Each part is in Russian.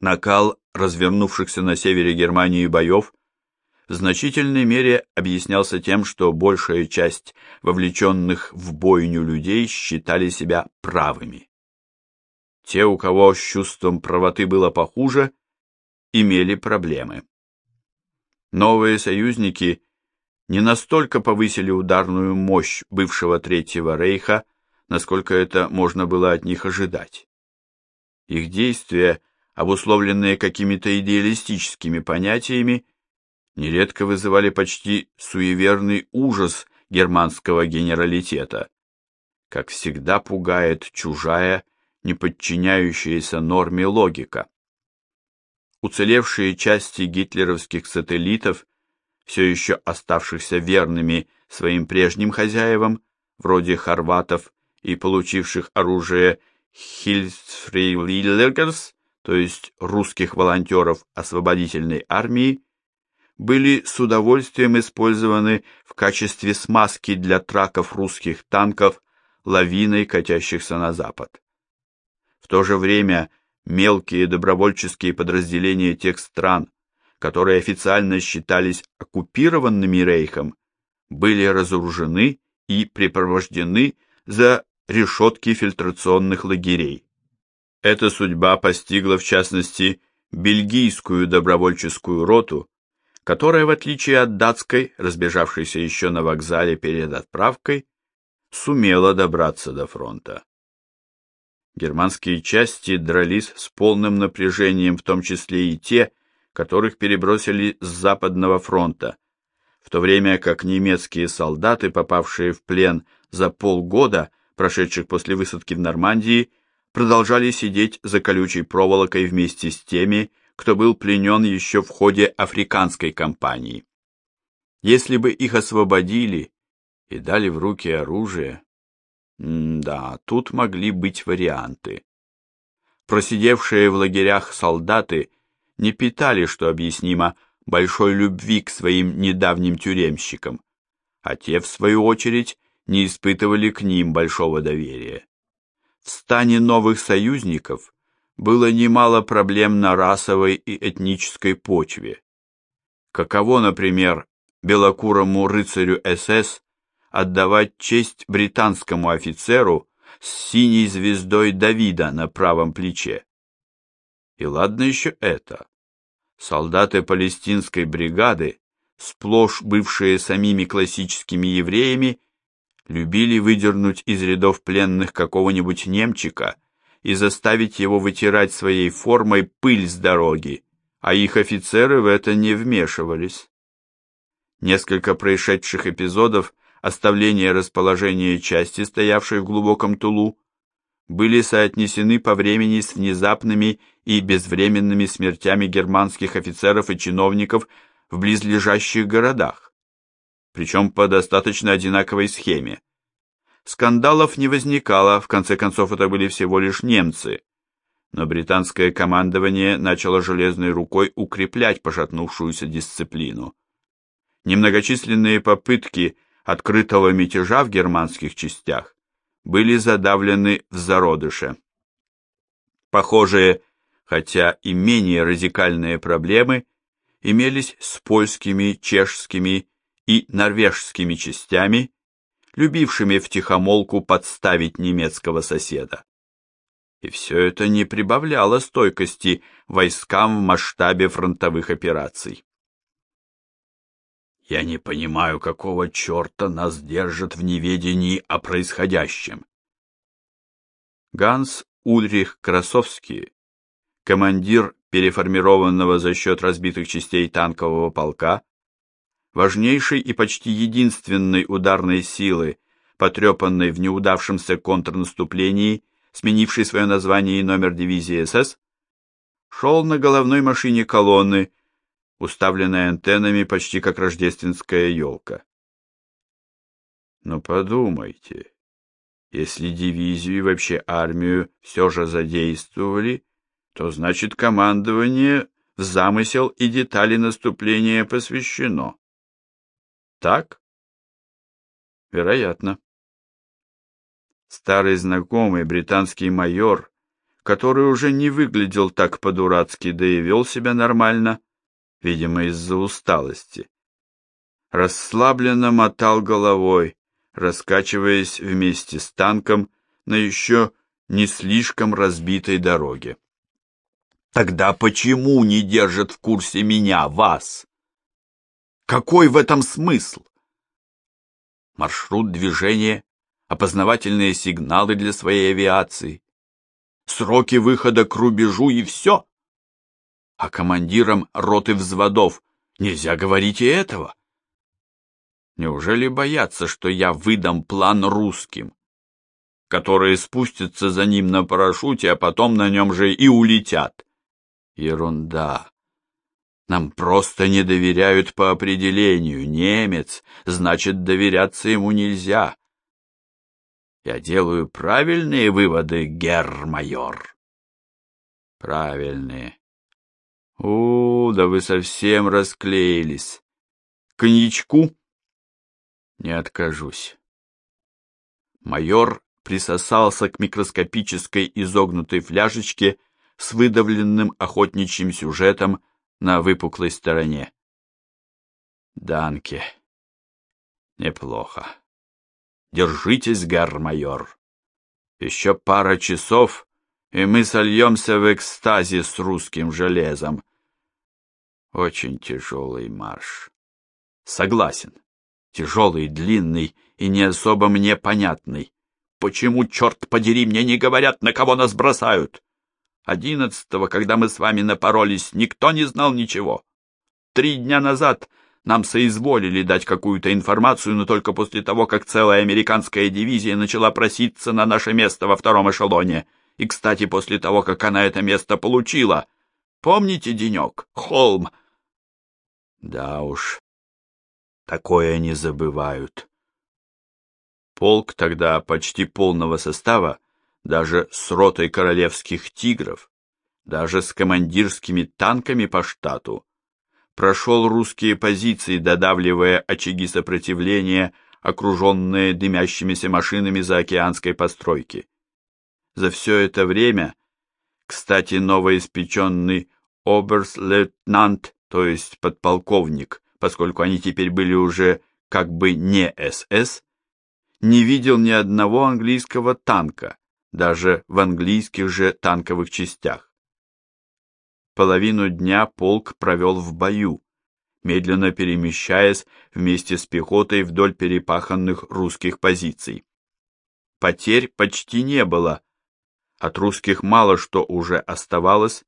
Накал развернувшихся на севере Германии боев в значительной мере объяснялся тем, что большая часть вовлеченных в бойню людей считали себя правыми. Те, у кого с чувством правоты было похуже, имели проблемы. Новые союзники не настолько повысили ударную мощь бывшего Третьего Рейха, насколько это можно было от них ожидать. Их действия, обусловленные какими-то идеалистическими понятиями, нередко вызывали почти суеверный ужас германского генералитета. Как всегда пугает чужая, не подчиняющаяся норме логика. Уцелевшие части гитлеровских сателлитов, все еще оставшихся верными своим прежним хозяевам, вроде хорватов и получивших оружие Хильсфрилиллергерс, то есть русских волонтеров освободительной армии, были с удовольствием использованы в качестве смазки для траков русских танков лавиной катящихся на запад. В то же время мелкие добровольческие подразделения тех стран, которые официально считались оккупированными рейхом, были разоружены и припровождены за решетки фильтрационных лагерей. Эта судьба постигла в частности бельгийскую добровольческую роту, которая, в отличие от датской, разбежавшейся еще на вокзале перед отправкой, сумела добраться до фронта. Германские части дрались с полным напряжением, в том числе и те, которых перебросили с Западного фронта, в то время как немецкие солдаты, попавшие в плен за полгода, прошедших после высадки в Нормандии, продолжали сидеть за колючей проволокой вместе с теми, кто был пленен еще в ходе африканской кампании. Если бы их освободили и дали в руки оружие, да, тут могли быть варианты. Просидевшие в лагерях солдаты не питали, что объяснимо, большой любви к своим недавним тюремщикам, а те, в свою очередь, не испытывали к ним большого доверия. Стане новых союзников было немало проблем на расовой и этнической почве. Каково, например, белокурому рыцарю СС отдавать честь британскому офицеру с синей звездой Давида на правом плече? И ладно еще это. Солдаты палестинской бригады, сплошь бывшие самими классическими евреями, любили выдернуть из рядов пленных какого-нибудь немчика – и заставить его вытирать своей формой пыль с дороги, а их офицеры в это не вмешивались. Несколько происшедших эпизодов оставления расположения части, стоявшей в глубоком тулу, были соотнесены по времени с внезапными и безвременными смертями германских офицеров и чиновников в близлежащих городах, причем по достаточно одинаковой схеме. Скандалов не возникало, в конце концов это были всего лишь немцы. Но британское командование начало железной рукой укреплять пошатнувшуюся дисциплину. Немногочисленные попытки открытого мятежа в германских частях были задавлены в зародыше. Похожие, хотя и менее радикальные проблемы имелись с польскими, чешскими и норвежскими частями, любившими втихомолку подставить немецкого соседа. И все это не прибавляло стойкости войскам в масштабе фронтовых операций. Я не понимаю, какого черта нас держат в неведении о происходящем. Ганс Ульрих Красовский, командир переформированного за счет разбитых частей танкового полка, важнейшей и почти единственной ударной силы, потрепанной в неудавшемся контрнаступлении, сменившей свое название и номер дивизии СС, шел на головной машине колонны, уставленной антеннами почти как рождественская елка. Но подумайте, если дивизию и вообще армию все же задействовали, то значит командование в замысел и детали наступления посвящено. Так? Вероятно. Старый знакомый британский майор, который уже не выглядел так по-дурацки, да и вел себя нормально, видимо, из-за усталости. Расслабленно мотал головой, раскачиваясь вместе с танком на еще не слишком разбитой дороге. Тогда почему не держат в курсе меня, вас? Какой в этом смысл? Маршрут движения, опознавательные сигналы для своей авиации, сроки выхода к рубежу и все. А командирам роты взводов нельзя говорить и этого. Неужели боятся, что я выдам план русским, которые спустятся за ним на парашюте, а потом на нем же и улетят? Ерунда. Нам просто не доверяют по определению. Немец, значит, доверяться ему нельзя. Я делаю правильные выводы, герр-майор. Правильные. У, да вы совсем расклеились. Коньячку? Не откажусь. Майор присосался к микроскопической изогнутой фляжечке с выдавленным охотничьим сюжетом на выпуклой стороне. Данке. Неплохо. Держитесь, гар-майор. Еще пара часов, и мы сольемся в экстазе с русским железом. Очень тяжелый марш. Согласен. Тяжелый, длинный и не особо мне понятный. Почему, черт подери, мне не говорят, на кого нас бросают? Одиннадцатого, когда мы с вами напоролись, никто не знал ничего. Три дня назад нам соизволили дать какую-то информацию, но только после того, как целая американская дивизия начала проситься на наше место во втором эшелоне. И, кстати, после того, как она это место получила. Помните денек? Холм. Да уж, такое не забывают. Полк тогда почти полного состава даже с ротой королевских тигров, даже с командирскими танками по штату, прошел русские позиции, додавливая очаги сопротивления, окруженные дымящимися машинами заокеанской постройки. За все это время, кстати, новоиспеченный оберс-лейтенант, то есть подполковник, поскольку они теперь были уже как бы не СС, не видел ни одного английского танка, даже в английских же танковых частях. Половину дня полк провел в бою, медленно перемещаясь вместе с пехотой вдоль перепаханных русских позиций. Потерь почти не было, от русских мало что уже оставалось,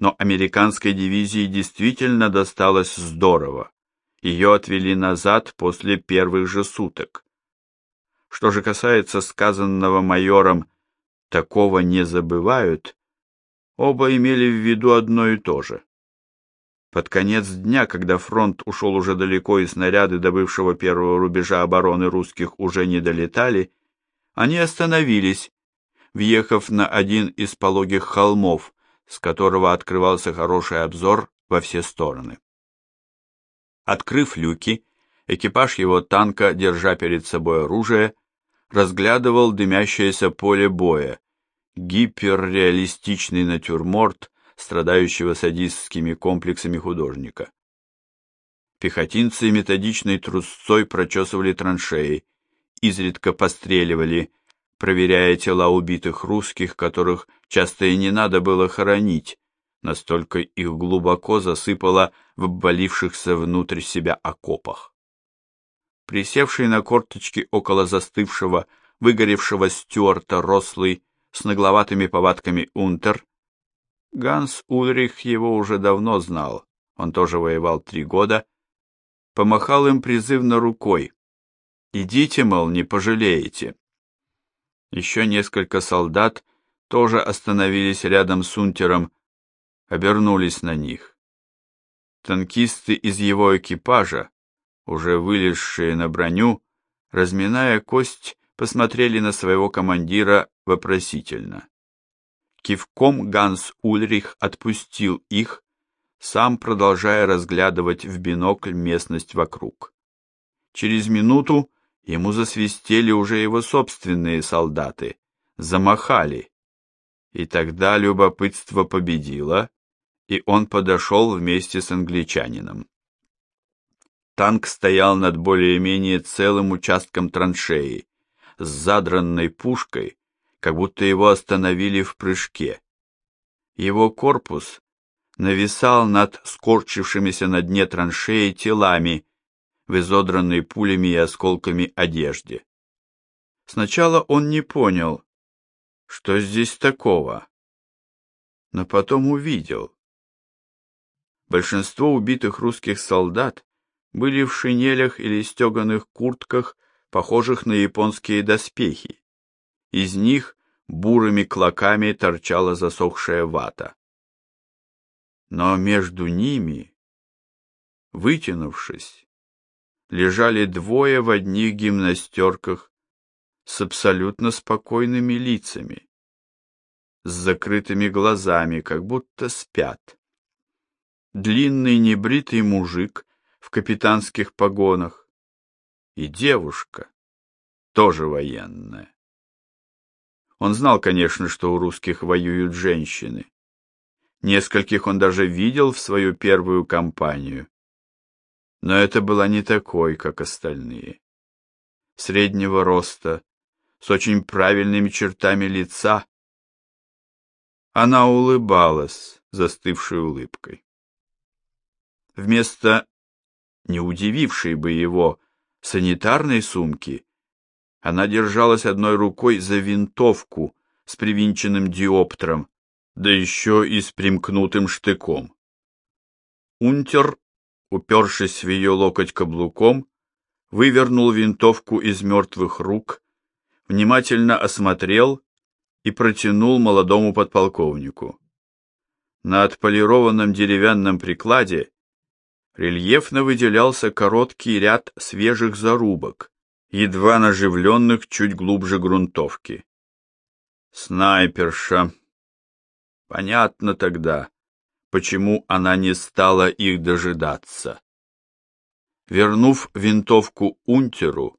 но американской дивизии действительно досталось здорово. Ее отвели назад после первых же суток. Что же касается сказанного майором такого не забывают, оба имели в виду одно и то же. Под конец дня, когда фронт ушел уже далеко и снаряды до бывшего первого рубежа обороны русских уже не долетали, они остановились, въехав на один из пологих холмов, с которого открывался хороший обзор во все стороны. Открыв люки, экипаж его танка, держа перед собой оружие, разглядывал дымящееся поле боя, гиперреалистичный натюрморт страдающего садистскими комплексами художника. Пехотинцы методичной трусцой прочесывали траншеи, изредка постреливали, проверяя тела убитых русских, которых часто и не надо было хоронить, настолько их глубоко засыпало в обвалившихся внутрь себя окопах. Присевший на корточки около застывшего, выгоревшего Стюарта рослый, с нагловатыми повадками Унтер. Ганс Ульрих его уже давно знал, он тоже воевал три года, помахал им призывно рукой. «Идите, мол, не пожалеете». Еще несколько солдат тоже остановились рядом с Унтером, обернулись на них. Танкисты из его экипажа, уже вылезшие на броню, разминая кость, посмотрели на своего командира вопросительно. Кивком Ганс Ульрих отпустил их, сам продолжая разглядывать в бинокль местность вокруг. Через минуту ему засвистели уже его собственные солдаты, замахали. И тогда любопытство победило, и он подошел вместе с англичанином. Танк стоял над более-менее целым участком траншеи, с задранной пушкой, как будто его остановили в прыжке. Его корпус нависал над скорчившимися на дне траншеи телами в изодранной пулями и осколками одежде. Сначала он не понял, что здесь такого, но потом увидел. Большинство убитых русских солдат были в шинелях или стеганых куртках, похожих на японские доспехи. Из них бурыми клоками торчала засохшая вата. Но между ними, вытянувшись, лежали двое в одних гимнастерках с абсолютно спокойными лицами, с закрытыми глазами, как будто спят. Длинный небритый мужик в капитанских погонах и девушка, тоже военная. Он знал, конечно, что у русских воюют женщины. Нескольких он даже видел в свою первую кампанию. Но это была не такой, как остальные. Среднего роста, с очень правильными чертами лица. Она улыбалась застывшей улыбкой. Вместо не удивившей бы его санитарной сумки, она держалась одной рукой за винтовку с привинченным диоптром, да еще и с примкнутым штыком. Унтер, упершись в ее локоть каблуком, вывернул винтовку из мертвых рук, внимательно осмотрел и протянул молодому подполковнику. На отполированном деревянном прикладе рельефно выделялся короткий ряд свежих зарубок, едва наживленных чуть глубже грунтовки. Снайперша. Понятно тогда, почему она не стала их дожидаться. Вернув винтовку унтеру,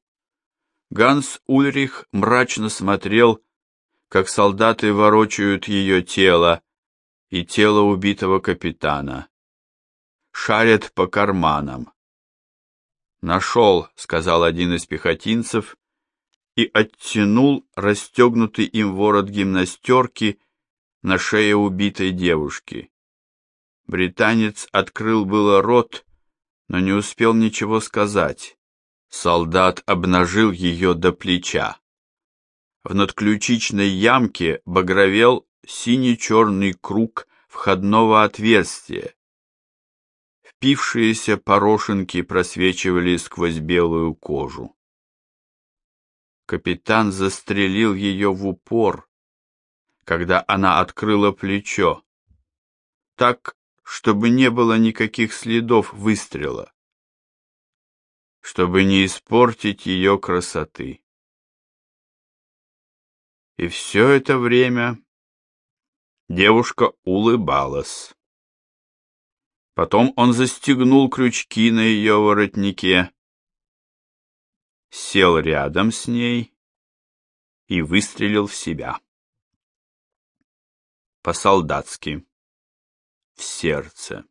Ганс Ульрих мрачно смотрел, как солдаты ворочают ее тело и тело убитого капитана шарят по карманам. «Нашел», — сказал один из пехотинцев, и оттянул расстегнутый им ворот гимнастерки на шее убитой девушки. Британец открыл было рот, но не успел ничего сказать. Солдат обнажил ее до плеча. В надключичной ямке багровел синий-черный круг входного отверстия, Впившиеся порошинки просвечивали сквозь белую кожу. Капитан застрелил ее в упор, когда она открыла плечо, так, чтобы не было никаких следов выстрела, чтобы не испортить ее красоты. И все это время девушка улыбалась. Потом он застегнул крючки на ее воротнике, сел рядом с ней и выстрелил в себя. По-солдатски, в сердце.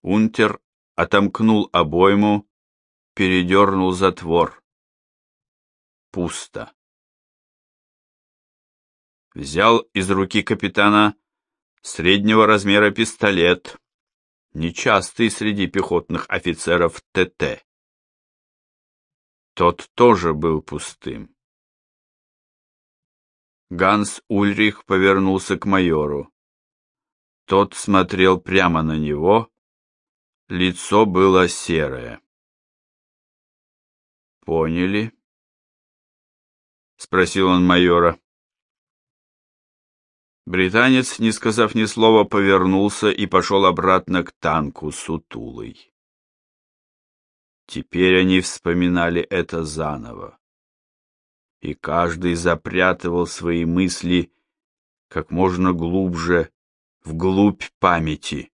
Унтер отомкнул обойму, передернул затвор. Пусто. Взял из руки капитана среднего размера пистолет, нечастый среди пехотных офицеров ТТ. Тот тоже был пустым. Ганс Ульрих повернулся к майору. Тот смотрел прямо на него, лицо было серое. «Поняли?» — спросил он майора. Британец, не сказав ни слова, повернулся и пошел обратно к танку сутулый. Теперь они вспоминали это заново. И каждый запрятывал свои мысли как можно глубже, вглубь памяти,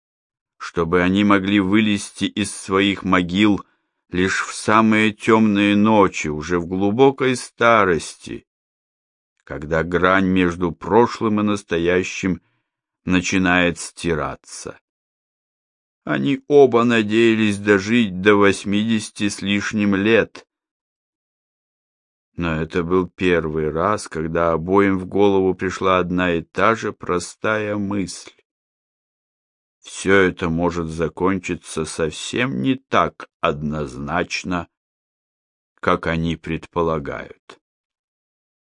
чтобы они могли вылезти из своих могил лишь в самые темные ночи, уже в глубокой старости, когда грань между прошлым и настоящим начинает стираться. Они оба надеялись дожить до восьмидесяти с лишним лет. Но это был первый раз, когда обоим в голову пришла одна и та же простая мысль. Все это может закончиться совсем не так однозначно, как они предполагают.